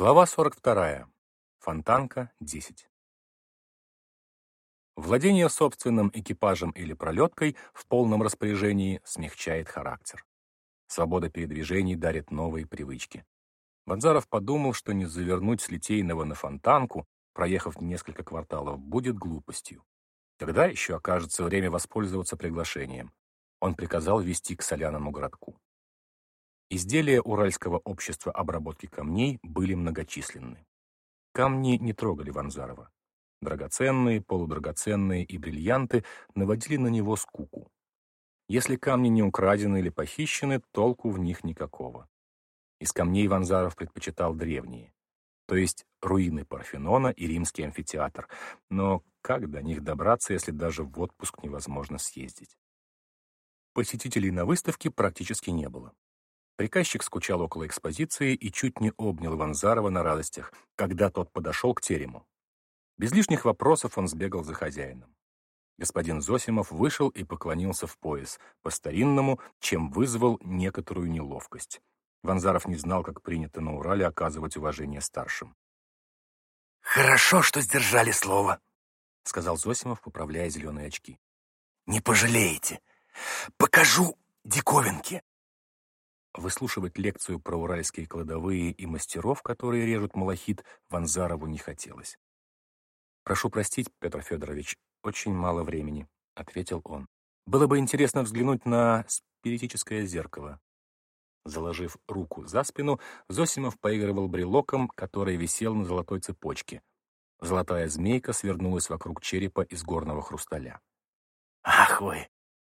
Глава 42. Фонтанка, 10. Владение собственным экипажем или пролеткой в полном распоряжении смягчает характер. Свобода передвижений дарит новые привычки. Ванзаров подумал, что не завернуть с Литейного на Фонтанку, проехав несколько кварталов, будет глупостью. Тогда еще окажется время воспользоваться приглашением. Он приказал вести к соляному городку. Изделия Уральского общества обработки камней были многочисленны. Камни не трогали Ванзарова. Драгоценные, полудрагоценные и бриллианты наводили на него скуку. Если камни не украдены или похищены, толку в них никакого. Из камней Ванзаров предпочитал древние, то есть руины Парфенона и римский амфитеатр, но как до них добраться, если даже в отпуск невозможно съездить? Посетителей на выставке практически не было. Приказчик скучал около экспозиции и чуть не обнял Ванзарова на радостях, когда тот подошел к терему. Без лишних вопросов он сбегал за хозяином. Господин Зосимов вышел и поклонился в пояс, по-старинному, чем вызвал некоторую неловкость. Ванзаров не знал, как принято на Урале оказывать уважение старшим. «Хорошо, что сдержали слово», — сказал Зосимов, поправляя зеленые очки. «Не пожалеете. Покажу диковинки. Выслушивать лекцию про уральские кладовые и мастеров, которые режут малахит, Ванзарову не хотелось. «Прошу простить, Петр Федорович, очень мало времени», — ответил он. «Было бы интересно взглянуть на спиритическое зеркало». Заложив руку за спину, Зосимов поигрывал брелоком, который висел на золотой цепочке. Золотая змейка свернулась вокруг черепа из горного хрусталя. «Ах вы,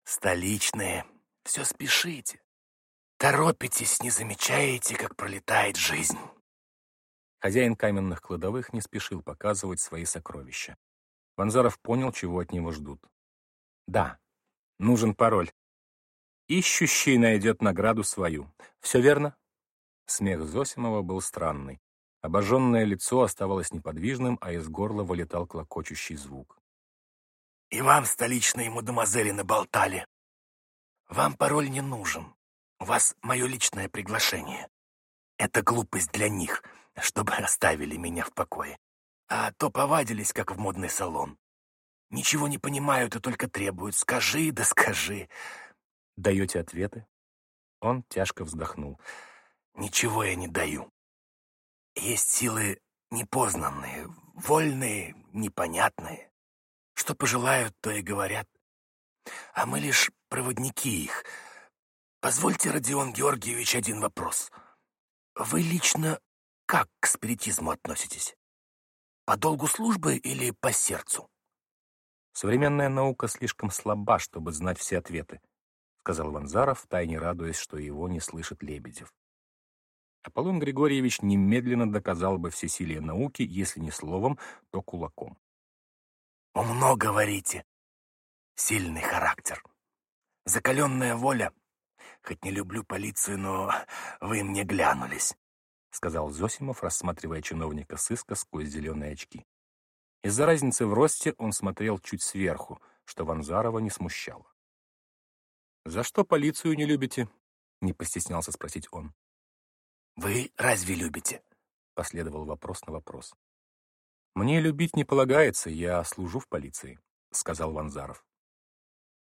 столичные, все спешите. Торопитесь, не замечаете, как пролетает жизнь. Хозяин каменных кладовых не спешил показывать свои сокровища. Ванзаров понял, чего от него ждут. Да, нужен пароль. Ищущий найдет награду свою. Все верно? Смех Зосимова был странный. Обожженное лицо оставалось неподвижным, а из горла вылетал клокочущий звук. «И вам, столичные мадемуазели, наболтали. Вам пароль не нужен. У вас мое личное приглашение. Это глупость для них, чтобы оставили меня в покое. А то повадились, как в модный салон. Ничего не понимают и только требуют. Скажи, да скажи. Даете ответы? Он тяжко вздохнул. Ничего я не даю. Есть силы непознанные, вольные, непонятные. Что пожелают, то и говорят. А мы лишь проводники их — Позвольте, Родион Георгиевич, один вопрос. Вы лично как к спиритизму относитесь? По долгу службы или по сердцу? Современная наука слишком слаба, чтобы знать все ответы, сказал Ванзаров, тайне радуясь, что его не слышит Лебедев. Аполлон Григорьевич немедленно доказал бы всесилие науки, если не словом, то кулаком. «Умно говорите. Сильный характер. Закаленная воля Хоть не люблю полицию, но вы мне глянулись», — сказал Зосимов, рассматривая чиновника сыска сквозь зеленые очки. Из-за разницы в росте он смотрел чуть сверху, что Ванзарова не смущало. «За что полицию не любите?» — не постеснялся спросить он. «Вы разве любите?» — последовал вопрос на вопрос. «Мне любить не полагается, я служу в полиции», — сказал Ванзаров.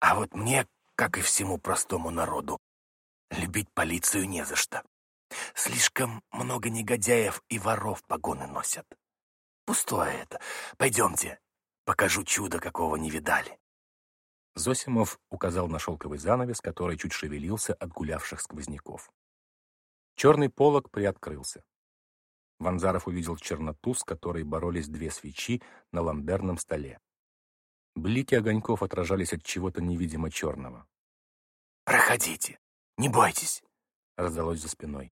«А вот мне, как и всему простому народу, Любить полицию не за что. Слишком много негодяев и воров погоны носят. Пустое это. Пойдемте, покажу чудо, какого не видали. Зосимов указал на шелковый занавес, который чуть шевелился от гулявших сквозняков. Черный полог приоткрылся. Ванзаров увидел черноту, с которой боролись две свечи на ламберном столе. Блики огоньков отражались от чего-то невидимо черного. «Проходите», «Не бойтесь!» — раздалось за спиной.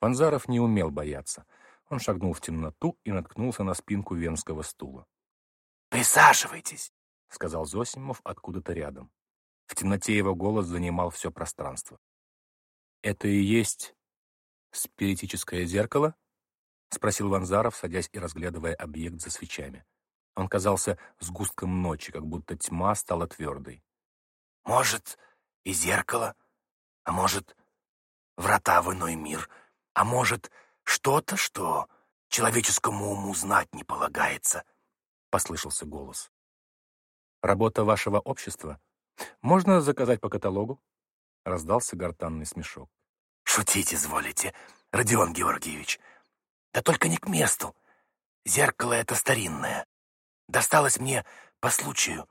Ванзаров не умел бояться. Он шагнул в темноту и наткнулся на спинку венского стула. «Присаживайтесь!» — сказал Зосимов откуда-то рядом. В темноте его голос занимал все пространство. «Это и есть спиритическое зеркало?» — спросил Ванзаров, садясь и разглядывая объект за свечами. Он казался сгустком ночи, как будто тьма стала твердой. «Может, и зеркало?» А может, врата в иной мир? А может, что-то, что человеческому уму знать не полагается», — послышался голос. «Работа вашего общества? Можно заказать по каталогу?» — раздался гортанный смешок. «Шутить изволите, Родион Георгиевич. Да только не к месту. Зеркало это старинное. Досталось мне по случаю.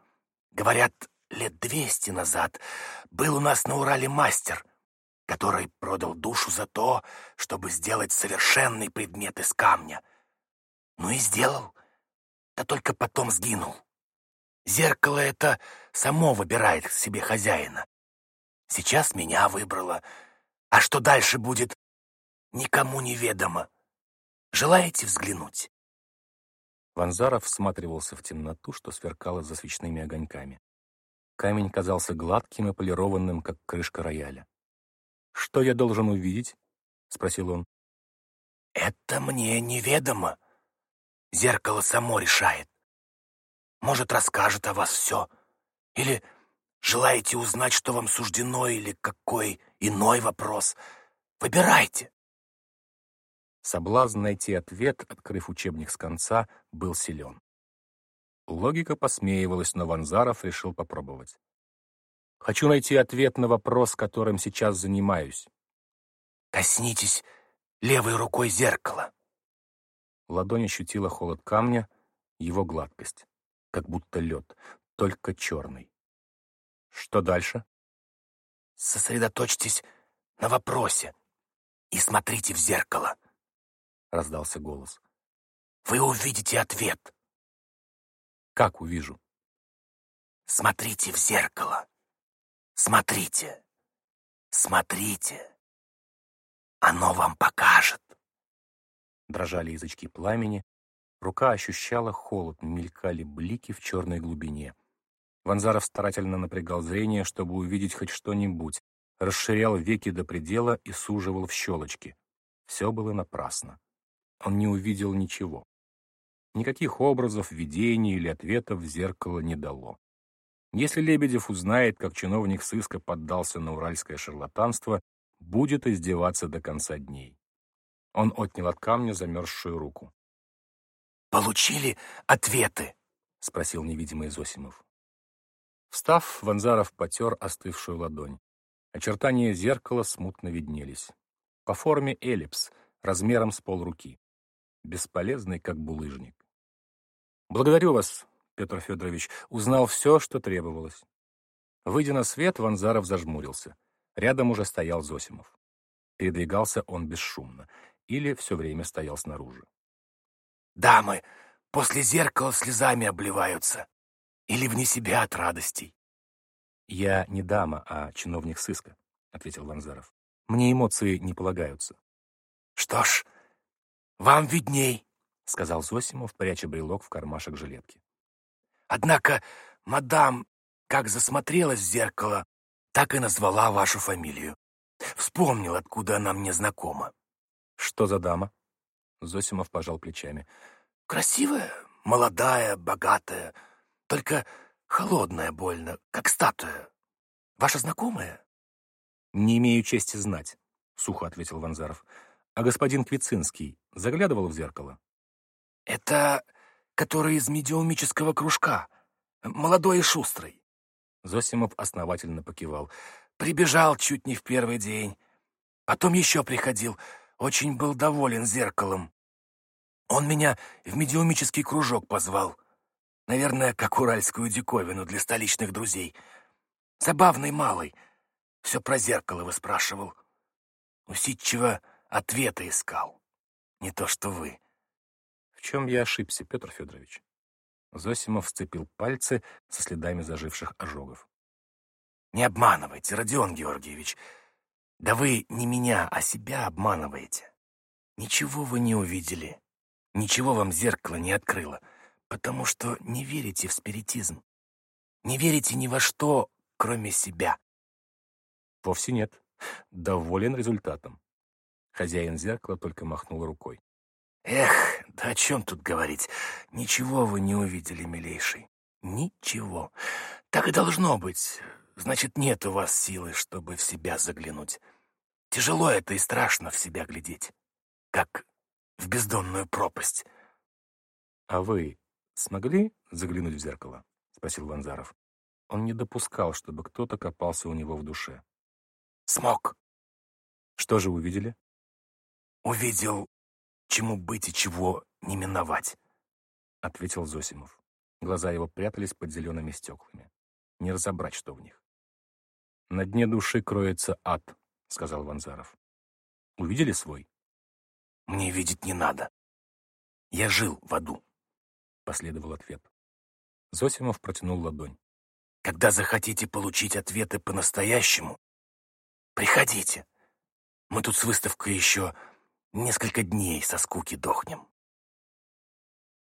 Говорят, лет двести назад был у нас на Урале мастер, который продал душу за то, чтобы сделать совершенный предмет из камня. Ну и сделал, да только потом сгинул. Зеркало это само выбирает себе хозяина. Сейчас меня выбрало, а что дальше будет, никому не ведомо. Желаете взглянуть?» Ванзаров всматривался в темноту, что сверкало за свечными огоньками. Камень казался гладким и полированным, как крышка рояля. «Что я должен увидеть?» — спросил он. «Это мне неведомо. Зеркало само решает. Может, расскажет о вас все. Или желаете узнать, что вам суждено, или какой иной вопрос. Выбирайте». Соблазн найти ответ, открыв учебник с конца, был силен. Логика посмеивалась, но Ванзаров решил попробовать. «Хочу найти ответ на вопрос, которым сейчас занимаюсь». «Коснитесь левой рукой зеркала». Ладонь ощутила холод камня, его гладкость, как будто лед, только черный. Что дальше? Сосредоточьтесь на вопросе и смотрите в зеркало раздался голос. «Вы увидите ответ». «Как увижу?» «Смотрите в зеркало. Смотрите. Смотрите. Оно вам покажет». Дрожали язычки пламени, рука ощущала холод, мелькали блики в черной глубине. Ванзаров старательно напрягал зрение, чтобы увидеть хоть что-нибудь, расширял веки до предела и суживал в щелочки. Все было напрасно он не увидел ничего. Никаких образов, видений или ответов в зеркало не дало. Если Лебедев узнает, как чиновник сыска поддался на уральское шарлатанство, будет издеваться до конца дней. Он отнял от камня замерзшую руку. «Получили ответы?» — спросил невидимый Зосимов. Встав, Ванзаров потер остывшую ладонь. Очертания зеркала смутно виднелись. По форме эллипс, размером с полруки бесполезный, как булыжник. «Благодарю вас, Петр Федорович, узнал все, что требовалось». Выйдя на свет, Ванзаров зажмурился. Рядом уже стоял Зосимов. Передвигался он бесшумно или все время стоял снаружи. «Дамы после зеркала слезами обливаются или вне себя от радостей». «Я не дама, а чиновник сыска», — ответил Ванзаров. «Мне эмоции не полагаются». «Что ж, «Вам видней», — сказал Зосимов, пряча брелок в кармашек жилетки. «Однако мадам, как засмотрелась в зеркало, так и назвала вашу фамилию. Вспомнил, откуда она мне знакома». «Что за дама?» Зосимов пожал плечами. «Красивая, молодая, богатая, только холодная больно, как статуя. Ваша знакомая?» «Не имею чести знать», — сухо ответил Ванзаров. А господин Квицинский заглядывал в зеркало? Это который из медиумического кружка, молодой и шустрый. Зосимов основательно покивал. Прибежал чуть не в первый день. Потом еще приходил. Очень был доволен зеркалом. Он меня в медиумический кружок позвал. Наверное, как уральскую диковину для столичных друзей. Забавный малый. Все про зеркало выспрашивал. Усидчиво Ответа искал. Не то что вы. Чем я ошибся, Петр Федорович? Зосимов сцепил пальцы со следами заживших ожогов. Не обманывайте, Родион Георгиевич. Да вы не меня, а себя обманываете. Ничего вы не увидели. Ничего вам зеркало не открыло, потому что не верите в спиритизм. Не верите ни во что, кроме себя. Вовсе нет. Доволен результатом. Хозяин зеркала только махнул рукой. «Эх, да о чем тут говорить? Ничего вы не увидели, милейший. Ничего. Так и должно быть. Значит, нет у вас силы, чтобы в себя заглянуть. Тяжело это и страшно в себя глядеть. Как в бездонную пропасть. «А вы смогли заглянуть в зеркало?» — спросил Ванзаров. Он не допускал, чтобы кто-то копался у него в душе. Смог. Что же увидели? Увидел, чему быть и чего не миновать, — ответил Зосимов. Глаза его прятались под зелеными стеклами. Не разобрать, что в них. «На дне души кроется ад», — сказал Ванзаров. «Увидели свой?» «Мне видеть не надо. Я жил в аду», — последовал ответ. Зосимов протянул ладонь. «Когда захотите получить ответы по-настоящему, приходите. Мы тут с выставкой еще несколько дней со скуки дохнем».